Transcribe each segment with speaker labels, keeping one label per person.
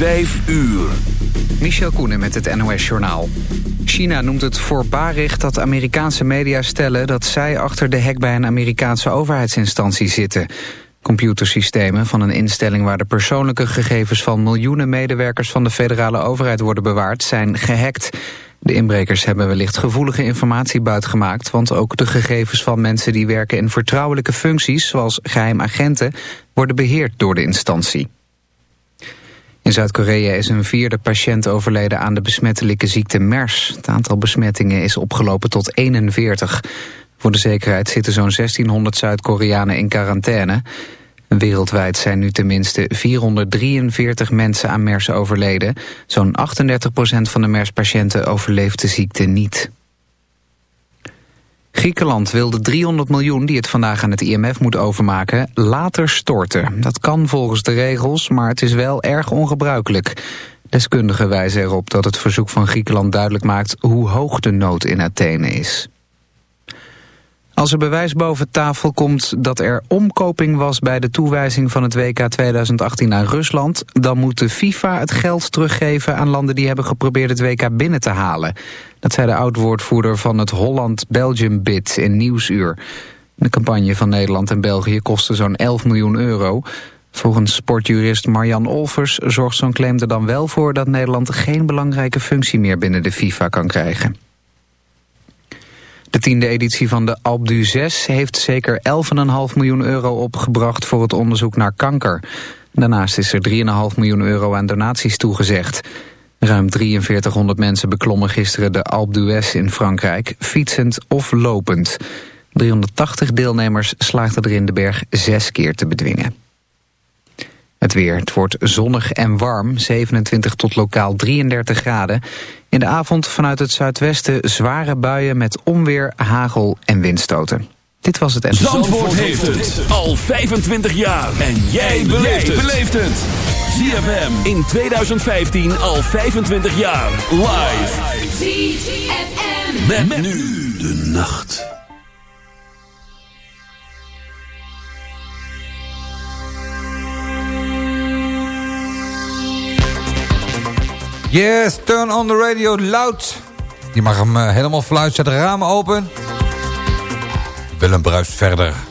Speaker 1: Vijf uur.
Speaker 2: Michel Koenen met het NOS-journaal. China noemt het voorbarig dat Amerikaanse media stellen... dat zij achter de hek bij een Amerikaanse overheidsinstantie zitten. Computersystemen van een instelling waar de persoonlijke gegevens... van miljoenen medewerkers van de federale overheid worden bewaard... zijn gehackt. De inbrekers hebben wellicht gevoelige informatie buitgemaakt... want ook de gegevens van mensen die werken in vertrouwelijke functies... zoals geheimagenten, worden beheerd door de instantie. In Zuid-Korea is een vierde patiënt overleden aan de besmettelijke ziekte MERS. Het aantal besmettingen is opgelopen tot 41. Voor de zekerheid zitten zo'n 1600 Zuid-Koreanen in quarantaine. Wereldwijd zijn nu tenminste 443 mensen aan MERS overleden. Zo'n 38% van de MERS-patiënten overleeft de ziekte niet. Griekenland wil de 300 miljoen die het vandaag aan het IMF moet overmaken later storten. Dat kan volgens de regels, maar het is wel erg ongebruikelijk. Deskundigen wijzen erop dat het verzoek van Griekenland duidelijk maakt hoe hoog de nood in Athene is. Als er bewijs boven tafel komt dat er omkoping was bij de toewijzing van het WK 2018 aan Rusland, dan moet de FIFA het geld teruggeven aan landen die hebben geprobeerd het WK binnen te halen. Dat zei de oud-woordvoerder van het Holland-Belgium-bid in Nieuwsuur. De campagne van Nederland en België kostte zo'n 11 miljoen euro. Volgens sportjurist Marjan Olvers zorgt zo'n claim er dan wel voor dat Nederland geen belangrijke functie meer binnen de FIFA kan krijgen. De tiende editie van de Alp du 6 heeft zeker 11,5 miljoen euro opgebracht voor het onderzoek naar kanker. Daarnaast is er 3,5 miljoen euro aan donaties toegezegd. Ruim 4300 mensen beklommen gisteren de Alpe d'Huez in Frankrijk, fietsend of lopend. 380 deelnemers slaagden erin de berg zes keer te bedwingen. Het weer. Het wordt zonnig en warm, 27 tot lokaal 33 graden. In de avond vanuit het zuidwesten zware buien met onweer, hagel en windstoten. Dit was het...
Speaker 1: Zandvoort, Zandvoort heeft het al 25 jaar. En jij beleeft het. ZFM in 2015 al 25 jaar. Live. ZFM. met nu de nacht.
Speaker 3: Yes, turn on the radio loud. Je mag hem uh, helemaal fluit, zet de ramen open. Willem bruist verder.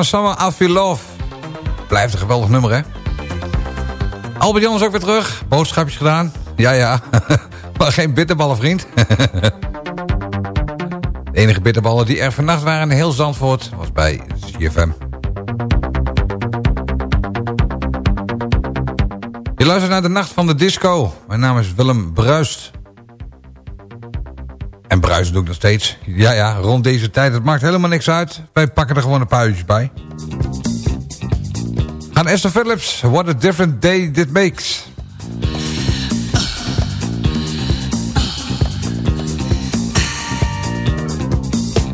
Speaker 4: Donna Summer, I Love. Blijft een geweldig nummer, hè? Albert is ook weer terug. Boodschapjes gedaan. Ja, ja. maar geen bitterballen, vriend. De enige bitterballen die er vannacht waren in heel Zandvoort... was bij CFM. Je luistert naar de Nacht van de Disco. Mijn naam is Willem Bruist. Doe ik nog steeds. Ja, ja, rond deze tijd. Het maakt helemaal niks uit. Wij pakken er gewoon een paar uurtjes bij. Gaan Esther Phillips. What a different day this makes.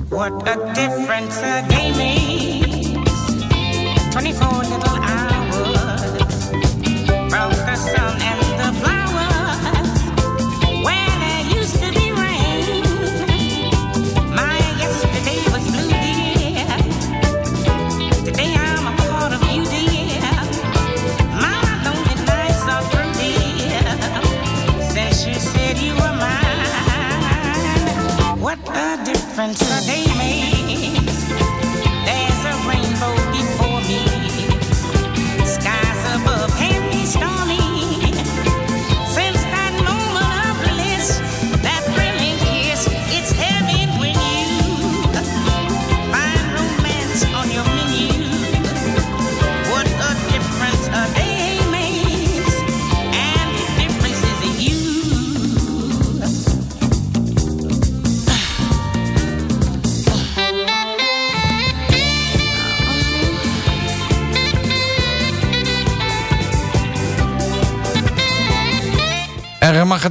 Speaker 3: What a difference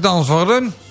Speaker 4: Gedanst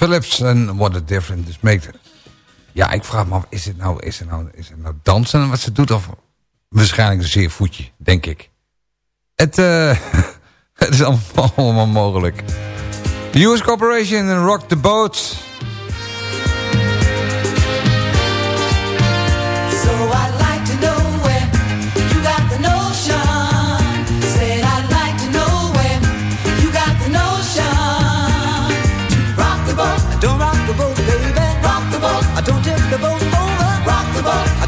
Speaker 4: Phillips en What a Difference This Makes. Ja, ik vraag me af, is het nou, is het nou, is het nou dansen wat ze doet? Of waarschijnlijk een zeer voetje, denk ik. Het, eh, Het is allemaal, mogelijk. US Corporation en Rock the Boat.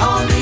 Speaker 5: On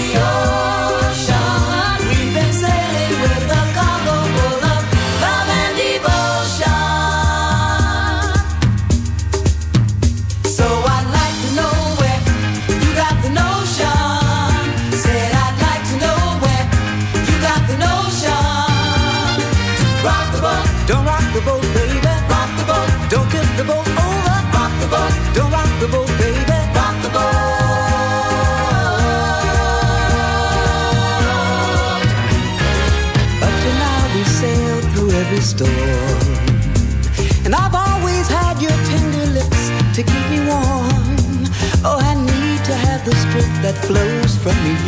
Speaker 5: strength that flows from you.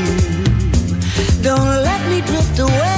Speaker 5: Don't let me drift away,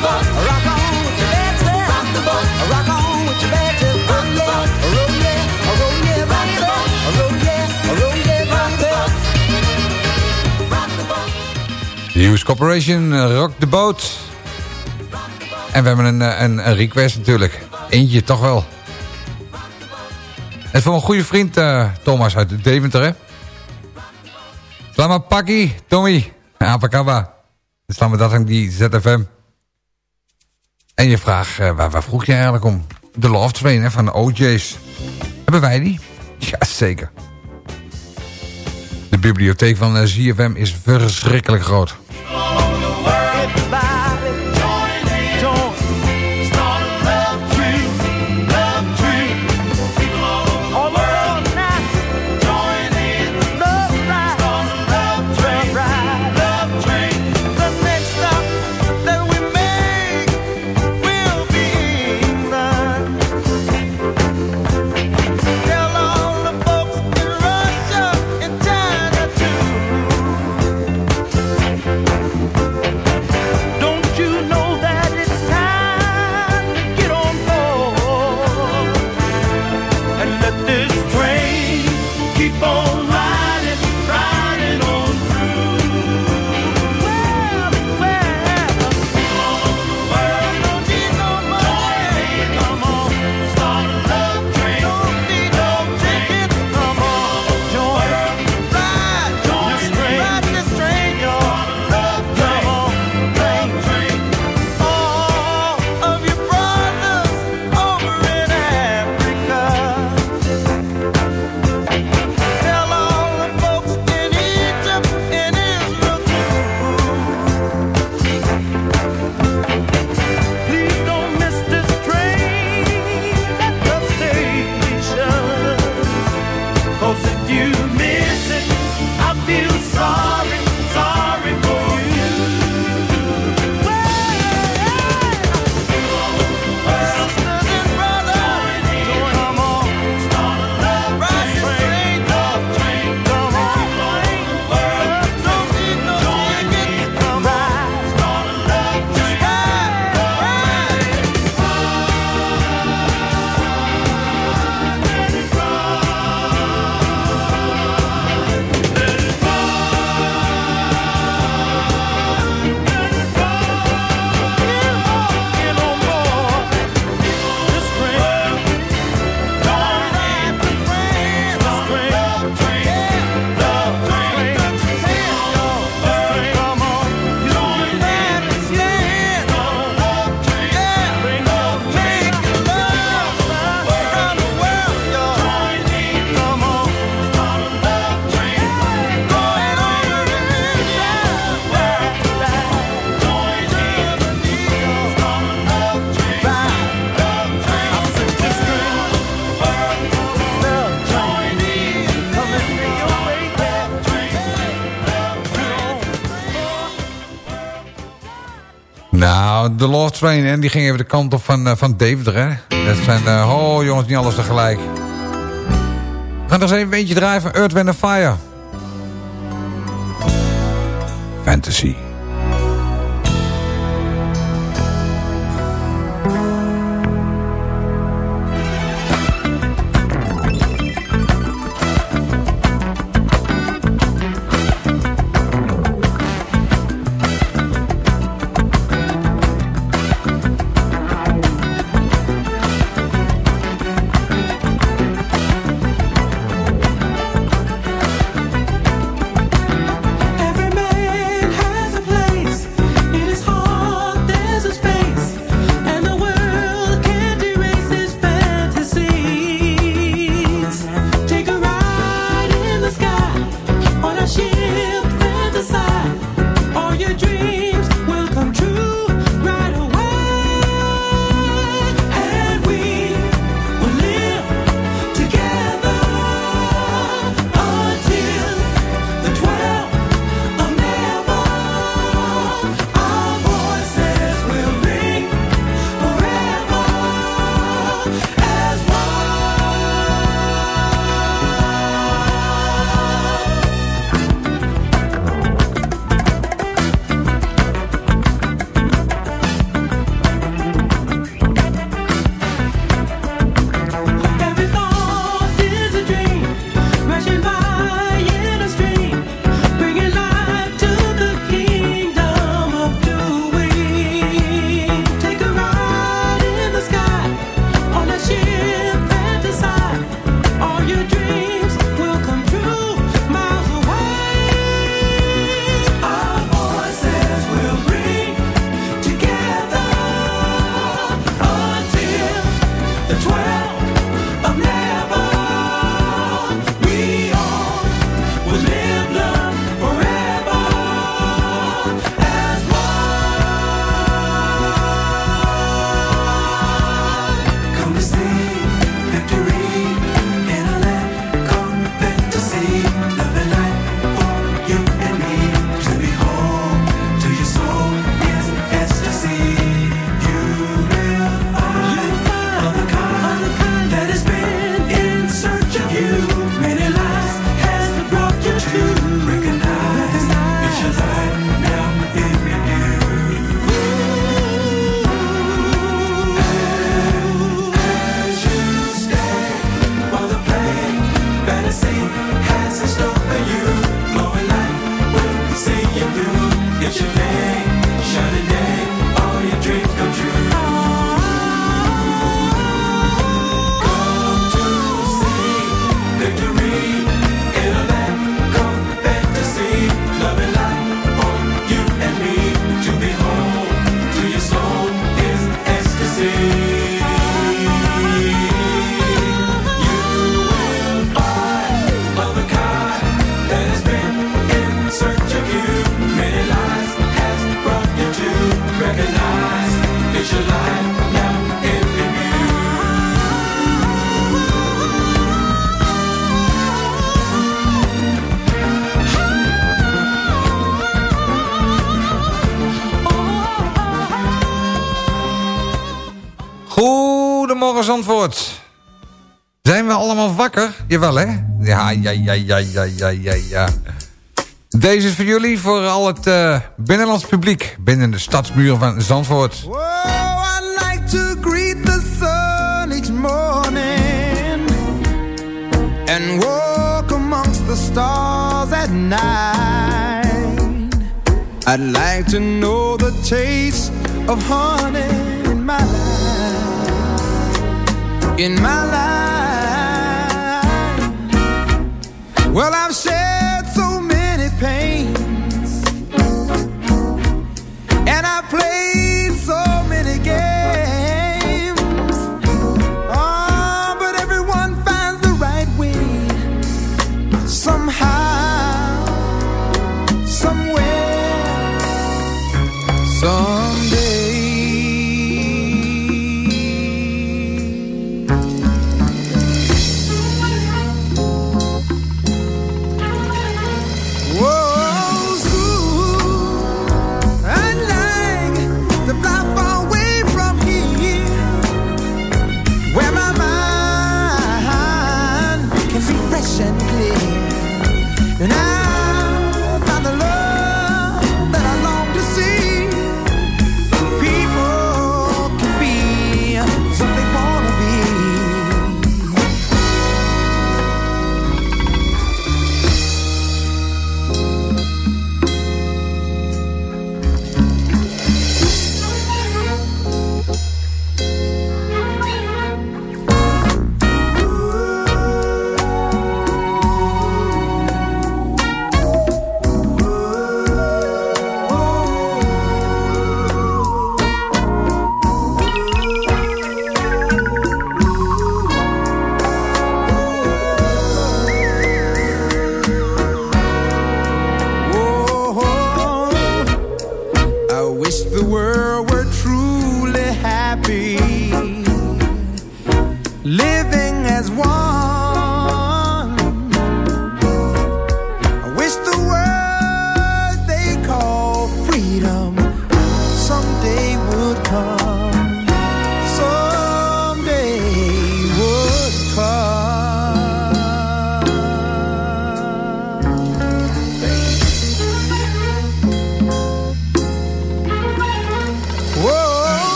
Speaker 5: the
Speaker 4: Corporation, Rock the Boat. En we hebben een, eh, een, een request natuurlijk. Eentje toch wel. Is voor mijn goede vriend eh, Thomas uit Deventer, hè? Slaan pakkie, Tommy. Apakaba. Slaan we dat aan die ZFM. En je vraagt, eh, waar, waar vroeg je eigenlijk om? De Love Train hè, van OJ's. Hebben wij die? Ja, zeker. De bibliotheek van eh, ZFM is verschrikkelijk groot.
Speaker 6: De Love Train. En die ging even de kant op van, uh, van Deventer, hè. Dat zijn, oh jongens, niet alles tegelijk. We gaan nog eens even een beetje draaien van Earth, Wind Fire. Fantasy. Zandvoort. Zijn we allemaal wakker? Jawel, hè? Ja, ja, ja, ja, ja, ja, ja. Deze is voor jullie, voor al het uh, binnenlands publiek... binnen de stadsmuren van Zandvoort.
Speaker 7: Oh, I like to greet the sun each morning And walk amongst the stars at night I'd like to know the taste of honey in my life in my life. Well, I've shared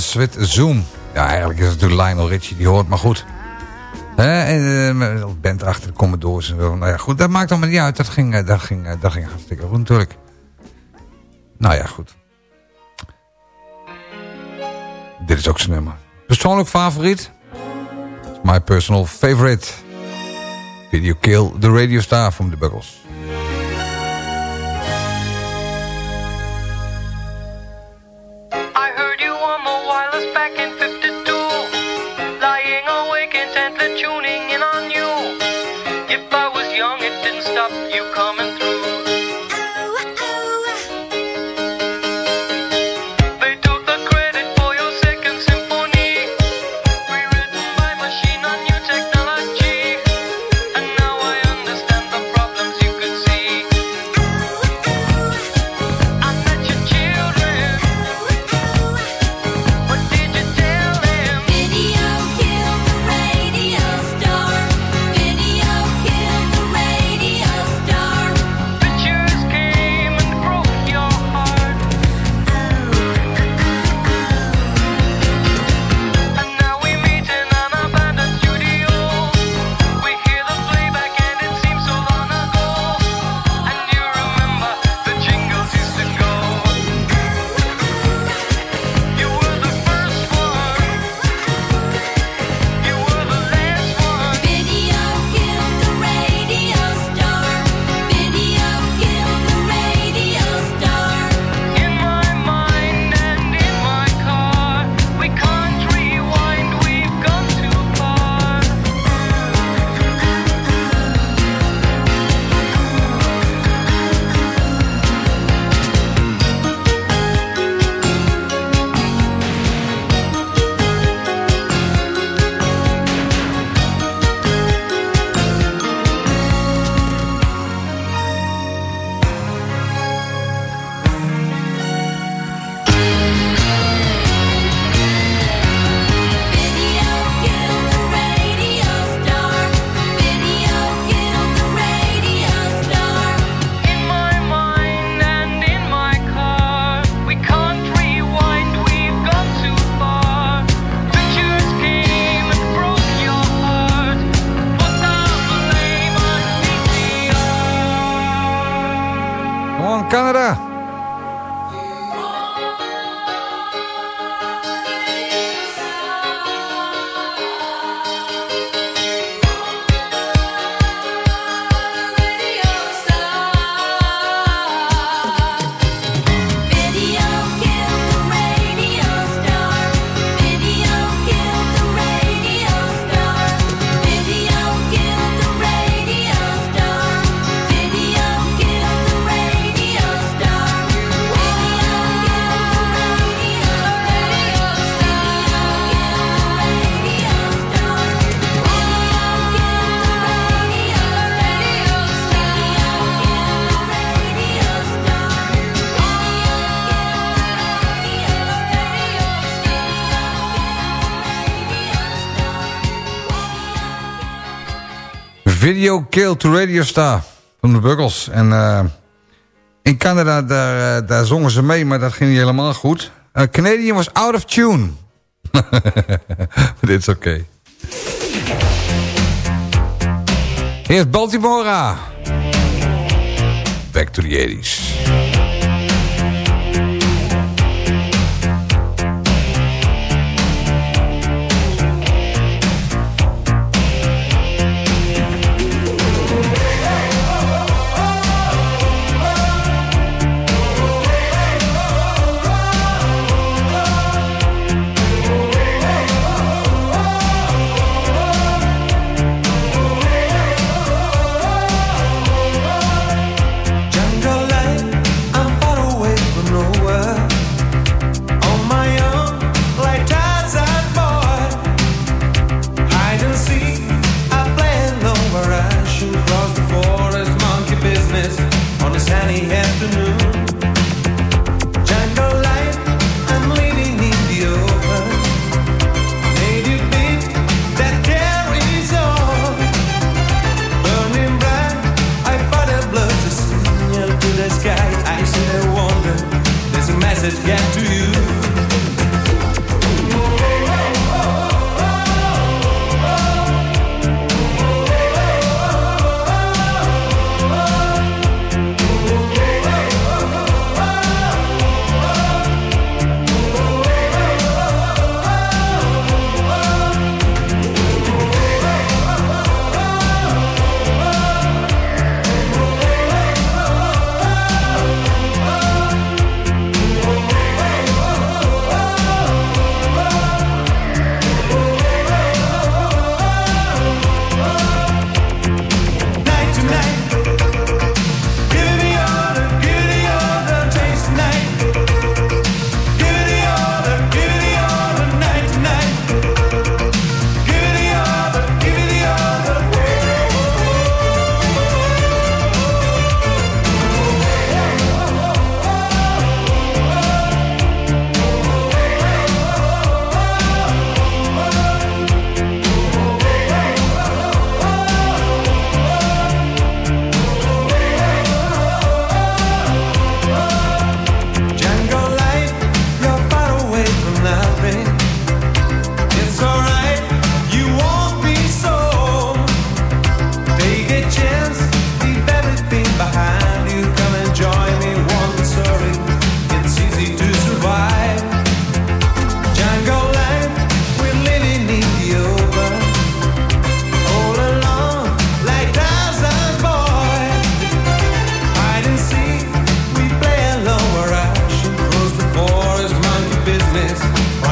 Speaker 8: Christmas Zoom. Ja, eigenlijk is het natuurlijk Lionel Richie, die hoort maar goed. Hè? En, eh, band achter de Commodores en zo. Nou ja, goed, dat maakt allemaal niet uit. Dat ging, eh, dat ging, eh, dat ging hartstikke goed natuurlijk. Nou ja, goed. Dit is ook zijn nummer. Persoonlijk favoriet? My personal favorite. Video Kill the Radio Star from the Buggles.
Speaker 4: Video
Speaker 9: Kill to
Speaker 4: Radio Star
Speaker 8: van de Buggles. En eh, in Canada, daar, eh, daar, zongen ze mee, maar dat ging niet helemaal goed. Uh, Canadian was out of tune. maar dit is oké. Okay. Here's Baltimora. Back to the 80s.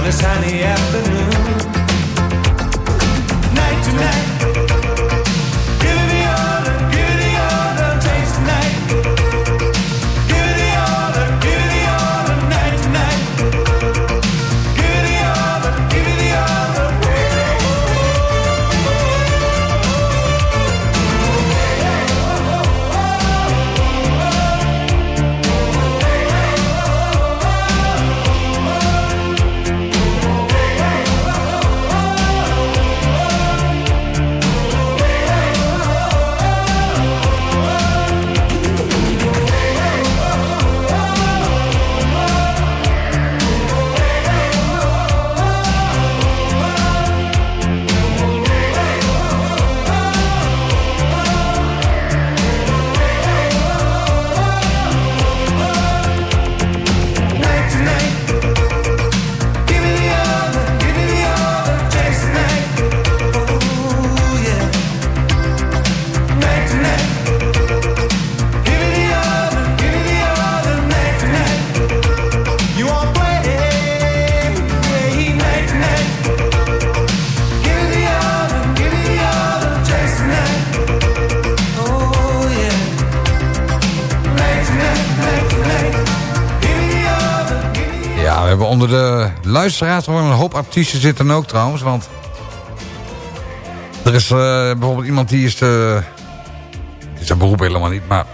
Speaker 4: this sunny afternoon. Luisteraars gewoon een hoop artiesten zitten ook trouwens. Want er is eh, bijvoorbeeld iemand die is... het is een beroep helemaal niet, maar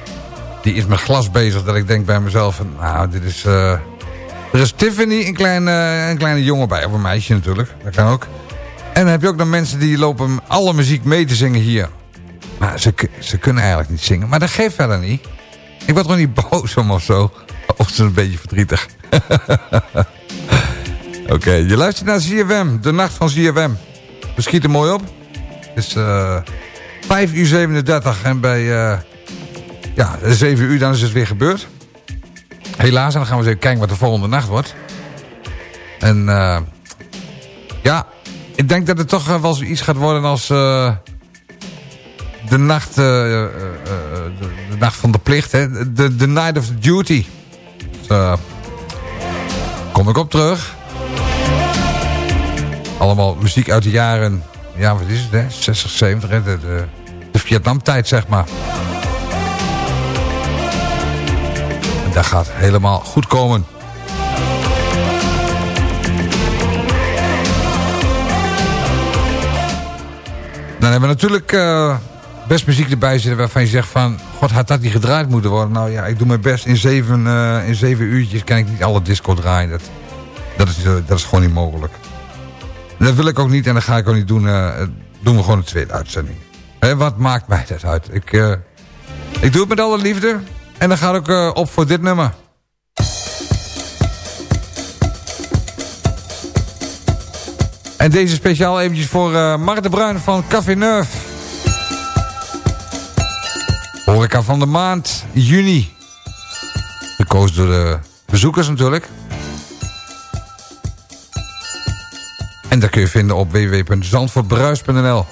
Speaker 4: die is met glas bezig. Dat ik denk bij mezelf, nou dit is... eh, er is Tiffany, een kleine, een kleine jongen bij. Of een meisje natuurlijk, dat kan ook. En dan heb je ook nog mensen die lopen alle muziek mee te zingen hier. Maar ze, ze kunnen eigenlijk niet zingen. Maar dat geeft verder niet. Ik word gewoon niet boos om of zo. Of ze een beetje verdrietig. Oké, je luistert naar ZFM. De nacht van ZFM. We schieten mooi op. Het is eh 5 uur 37. En bij eh, ja, 7 uur dan is het weer gebeurd. Helaas, en dan gaan we eens even kijken wat de volgende nacht wordt. En eh, ja, ik denk dat het toch eh, wel zoiets gaat worden als eh, de, nacht, eh, eh, eh, de, de nacht van de plicht. Hè? De, night of duty. Dus, eh, kom ik op terug. Allemaal muziek uit de jaren, ja wat is het hè, 60, 70, hè? De, de, Vietnamtijd zeg maar. En dat gaat helemaal goed komen. Dan hebben we natuurlijk eh, best muziek erbij zitten waarvan je zegt van... God, had dat niet gedraaid moeten worden? Nou ja, ik doe mijn best. In zeven, eh, in zeven uurtjes kan ik niet alle disco draaien. Dat, dat, is, eh, dat is gewoon niet mogelijk. Dat wil ik ook niet en dat ga ik ook niet doen. eh, doen we gewoon een tweede uitzending. Hè, wat maakt mij dat uit? Ik, eh, ik doe het met alle liefde. En dan gaat ook eh, op voor dit nummer. En deze speciaal eventjes voor Mark de Bruin van Café Neuf. Horeca van de maand, juni. Gekozen door de bezoekers natuurlijk. Dat kun je vinden op www.zandvoortbruis.nl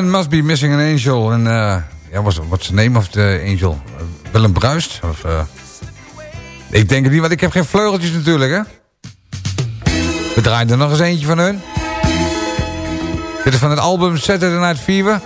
Speaker 5: Must Be Missing an Angel.
Speaker 8: En uh, ja, was what's de name of the angel? Eh, Willem Bruist? Of, eh, ik denk het niet, want ik heb geen vleugeltjes natuurlijk, hè? We draaien er nog eens eentje van hun. Dit is van het album Saturday Night Fever.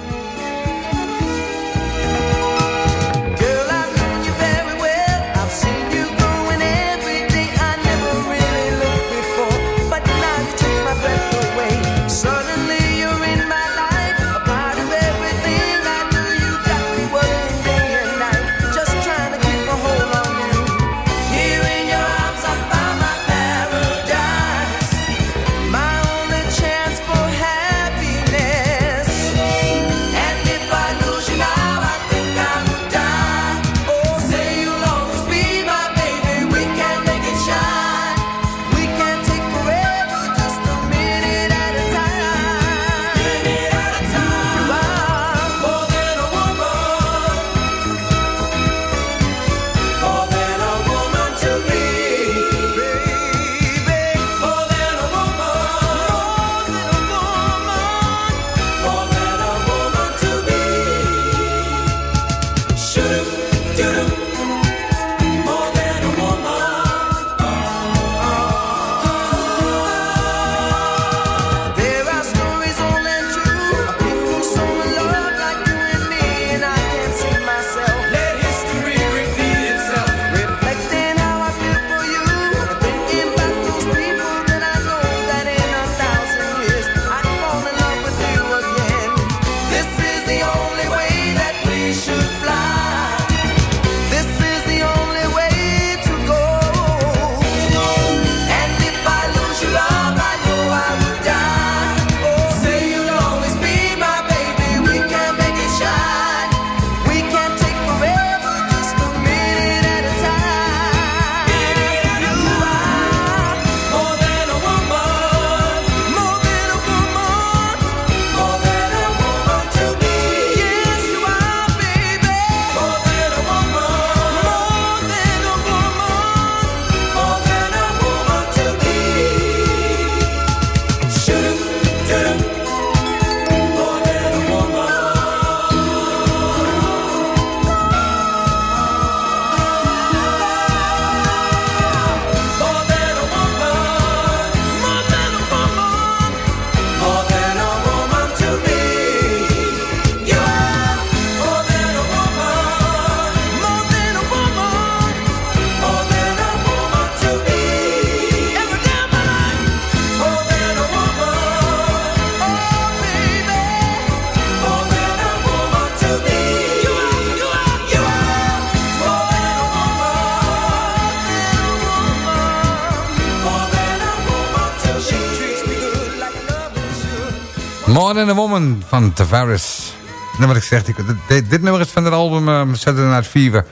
Speaker 4: And a Woman
Speaker 8: van Tavares. Nou, wat ik zeg, ik, dit, dit, nummer is van het album uh, Saturday naar Fever.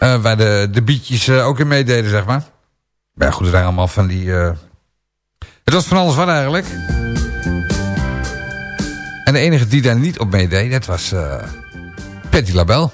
Speaker 8: Uh, waar de, de beatjes eh, ook in meededen, zeg maar. Maar ja, goed, het zijn allemaal van die... Het was van alles wat eigenlijk. En de enige die daar niet op meedeed, dat was
Speaker 4: Patty Label.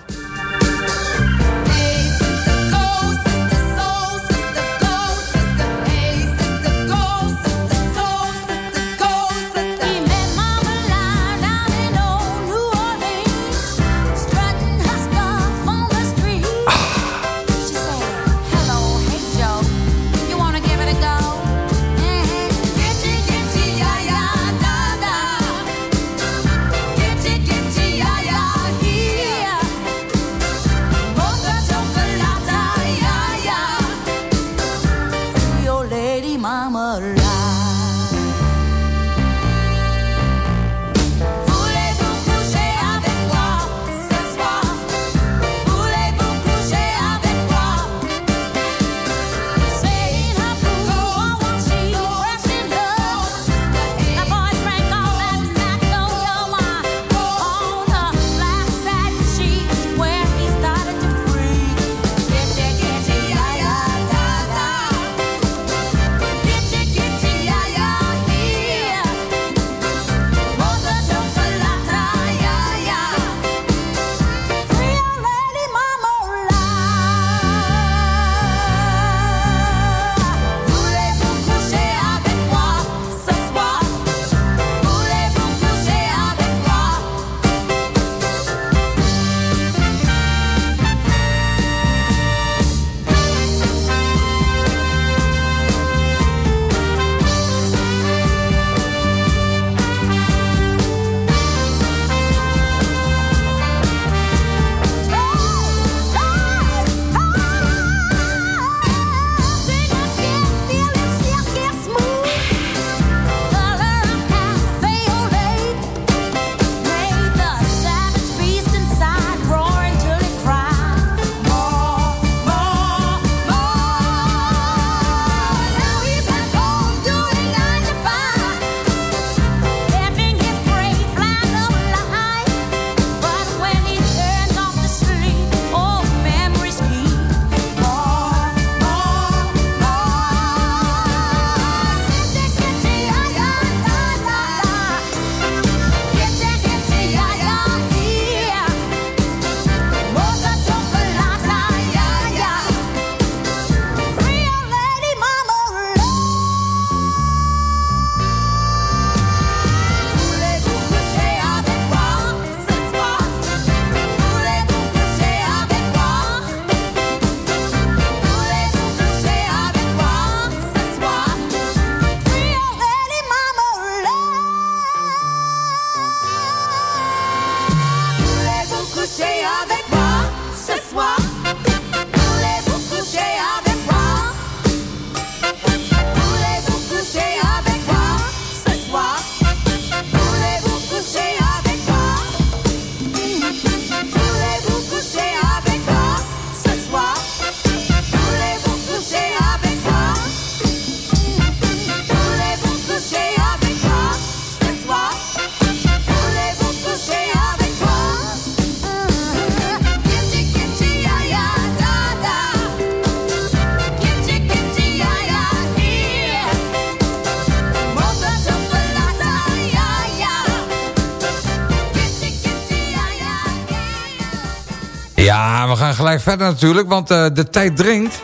Speaker 4: Gaan gelijk verder natuurlijk, want eh, de tijd dringt.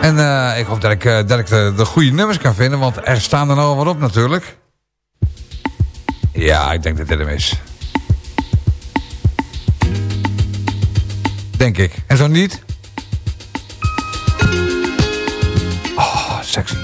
Speaker 4: En eh, ik hoop dat ik, eh, dat ik de, de goede nummers kan vinden, want er staan er nog wat op natuurlijk. Ja, ik denk dat dit hem is. Denk ik. En zo niet? Oh, sexy.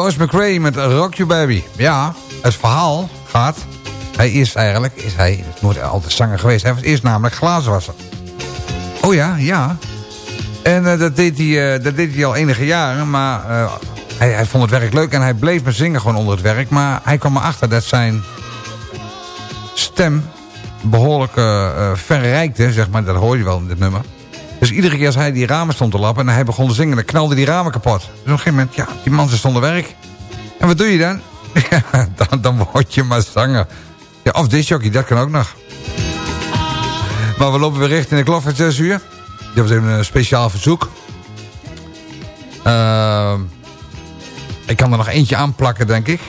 Speaker 10: Joyce McRae met Rock You Baby. Ja, het verhaal gaat... Hij is eigenlijk, is hij, het is nooit altijd zanger geweest. Hij was eerst namelijk glazenwasser. Oh ja, ja. En eh, dat, deed hij, eh, dat deed hij al enige jaren, maar eh, hij, hij vond het werk leuk en hij bleef maar zingen gewoon onder het werk. Maar hij kwam erachter dat zijn stem behoorlijk eh, eh, verrijkte, zeg maar. Dat hoor je wel in dit nummer. Dus iedere keer als hij die ramen stond te lappen en hij begon te zingen, dan knalde die ramen kapot. Dus op een gegeven moment, ja, die man is onder werk. En wat doe je dan? Ja, dan, dan word je maar zanger. Ja, of disjockey, dat kan ook nog. Maar we lopen weer richting de klok van 6 uur. Dit was even een speciaal verzoek. Ehm, ik kan er nog eentje aanplakken, denk ik.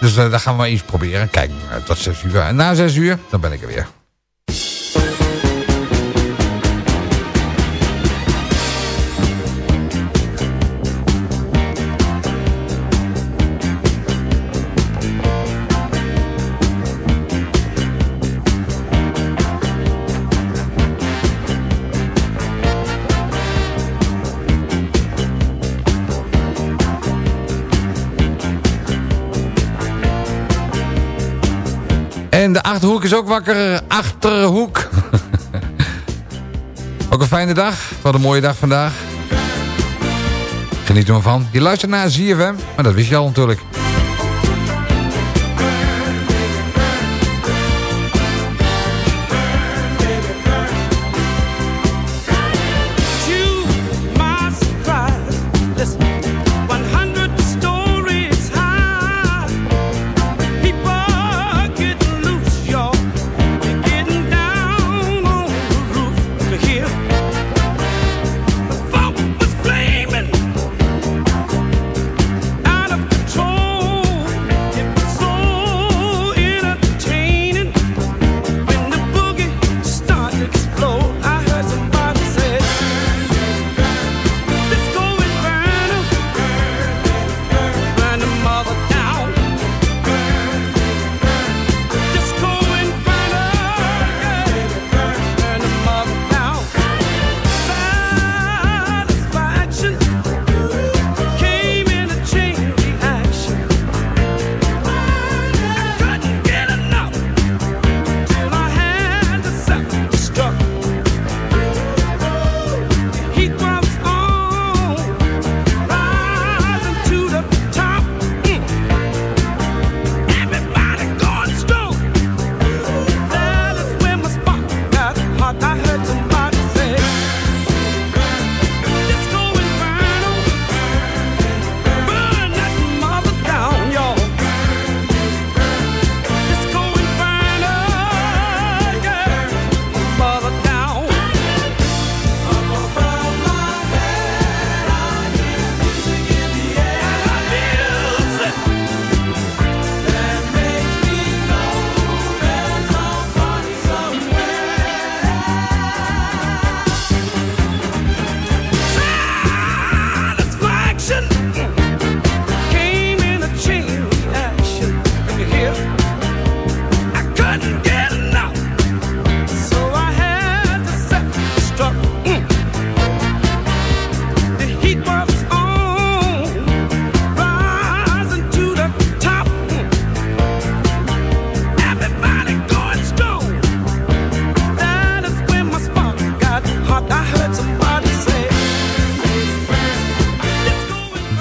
Speaker 10: Dus eh, daar gaan we maar eens proberen. Kijk, eh, tot 6 uur. En na 6 uur, dan ben ik er weer. Achterhoek is ook wakker. Achterhoek. ook een fijne dag. Wat een mooie dag vandaag. Geniet er maar van. Je luistert naar ZFM. Maar dat wist je al natuurlijk.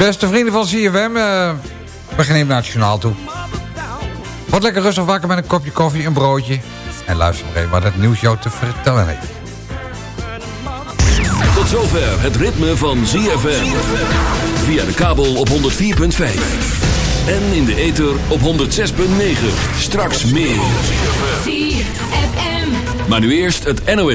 Speaker 10: Beste vrienden van CFM, eh we gaan even naar het journaal toe. Word lekker rustig wakker met een kopje koffie, een broodje. En luister maar even wat het nieuws jou te vertellen heeft.
Speaker 1: Tot zover het ritme van ZFM. Via de kabel op 104.5. En in de ether op 106.9. Straks meer. Maar nu eerst het NOS.